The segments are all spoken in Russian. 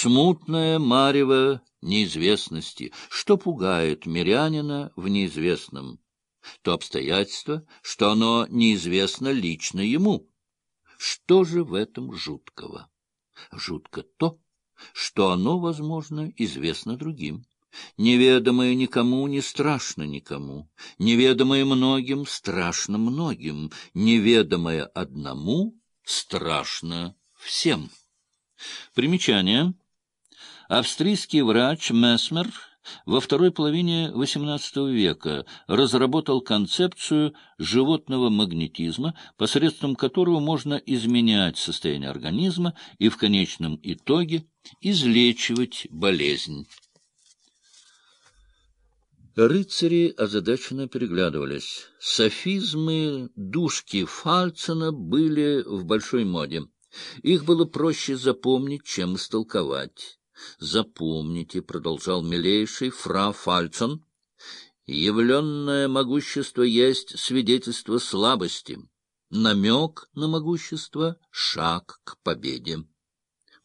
смутное марево неизвестности, что пугает мирянина в неизвестном, то обстоятельство, что оно неизвестно лично ему. Что же в этом жуткого? Жутко то, что оно, возможно, известно другим. Неведомое никому не страшно никому, неведомое многим страшно многим, неведомое одному страшно всем. Примечание. Австрийский врач Месмер во второй половине XVIII века разработал концепцию животного магнетизма, посредством которого можно изменять состояние организма и в конечном итоге излечивать болезнь. Рыцари озадаченно переглядывались. Софизмы душки Фальцена были в большой моде. Их было проще запомнить, чем истолковать. «Запомните», — продолжал милейший фра Фальцон, — «явленное могущество есть свидетельство слабости, намек на могущество — шаг к победе».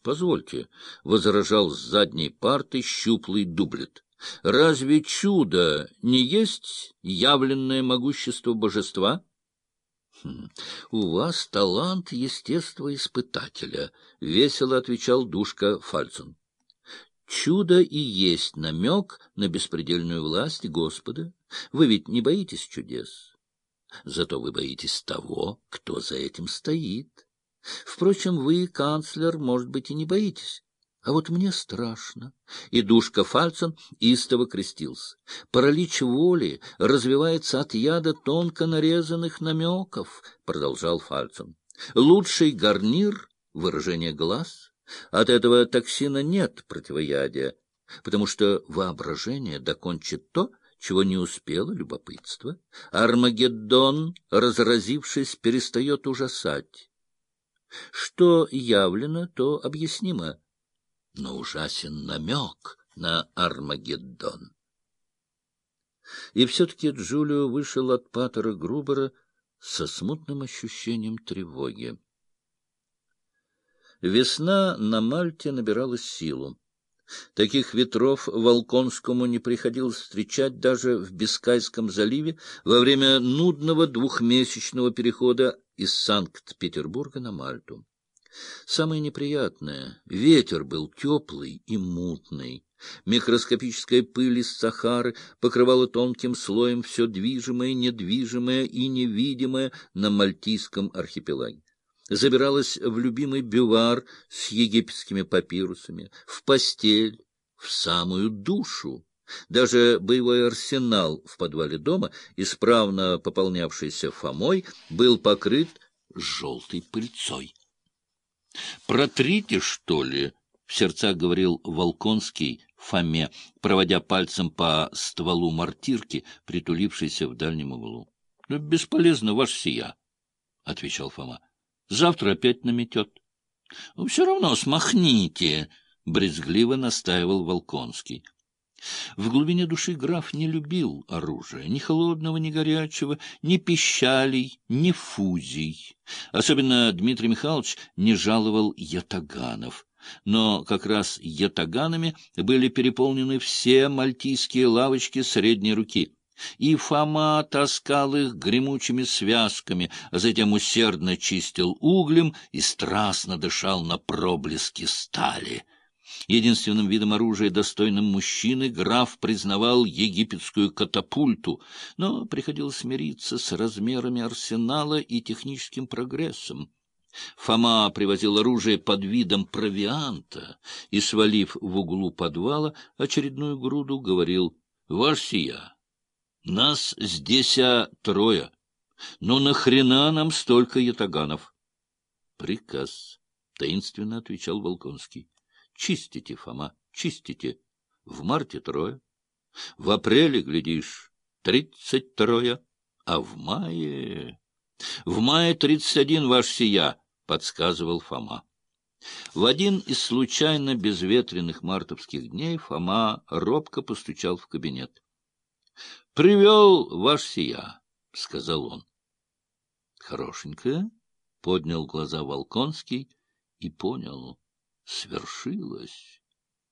«Позвольте», — возражал с задней парты щуплый дублет, — «разве чудо не есть явленное могущество божества?» «Хм, — У вас талант естествоиспытателя, — весело отвечал душка Фальцон. Чудо и есть намек на беспредельную власть Господа. Вы ведь не боитесь чудес. Зато вы боитесь того, кто за этим стоит. Впрочем, вы, канцлер, может быть, и не боитесь. А вот мне страшно. И душка Фальцен истово крестился. Паралич воли развивается от яда тонко нарезанных намеков, продолжал Фальцен. Лучший гарнир — выражение глаз — от этого токсина нет противоядия, потому что воображение докончит то, чего не успело любопытство. Армагеддон, разразившись, перестает ужасать. Что явлено, то объяснимо, но ужасен намек на Армагеддон. И все-таки Джулио вышел от Паттера Грубера со смутным ощущением тревоги. Весна на Мальте набирала силу. Таких ветров Волконскому не приходилось встречать даже в Бискайском заливе во время нудного двухмесячного перехода из Санкт-Петербурга на Мальту. Самое неприятное — ветер был теплый и мутный. Микроскопическая пыль из Сахары покрывала тонким слоем все движимое, недвижимое и невидимое на Мальтийском архипелаге забиралась в любимый бювар с египетскими папирусами, в постель, в самую душу. Даже боевой арсенал в подвале дома, исправно пополнявшийся Фомой, был покрыт желтой пыльцой. «Протрите, что ли?» — в сердцах говорил Волконский Фоме, проводя пальцем по стволу мартирки, притулившейся в дальнем углу. — Бесполезно, ваш сия, — отвечал Фома. Завтра опять наметет. Все равно смахните, — брезгливо настаивал Волконский. В глубине души граф не любил оружия, ни холодного, ни горячего, ни пищалей, ни фузий. Особенно Дмитрий Михайлович не жаловал ятаганов. Но как раз ятаганами были переполнены все мальтийские лавочки средней руки — и Фома таскал их гремучими связками, а затем усердно чистил углем и страстно дышал на проблески стали. Единственным видом оружия, достойным мужчины, граф признавал египетскую катапульту, но приходилось смириться с размерами арсенала и техническим прогрессом. Фома привозил оружие под видом провианта и, свалив в углу подвала очередную груду, говорил «Ваш сия!» Нас здесь а трое. Ну нахрена нам столько ятаганов? — Приказ, — таинственно отвечал Волконский. — Чистите, Фома, чистите. В марте трое. В апреле, глядишь, тридцать трое. А в мае... В мае тридцать один, ваш сия, — подсказывал Фома. В один из случайно безветренных мартовских дней Фома робко постучал в кабинет. — Привел ваш сия, — сказал он. — Хорошенькая, — поднял глаза Волконский и понял — свершилось.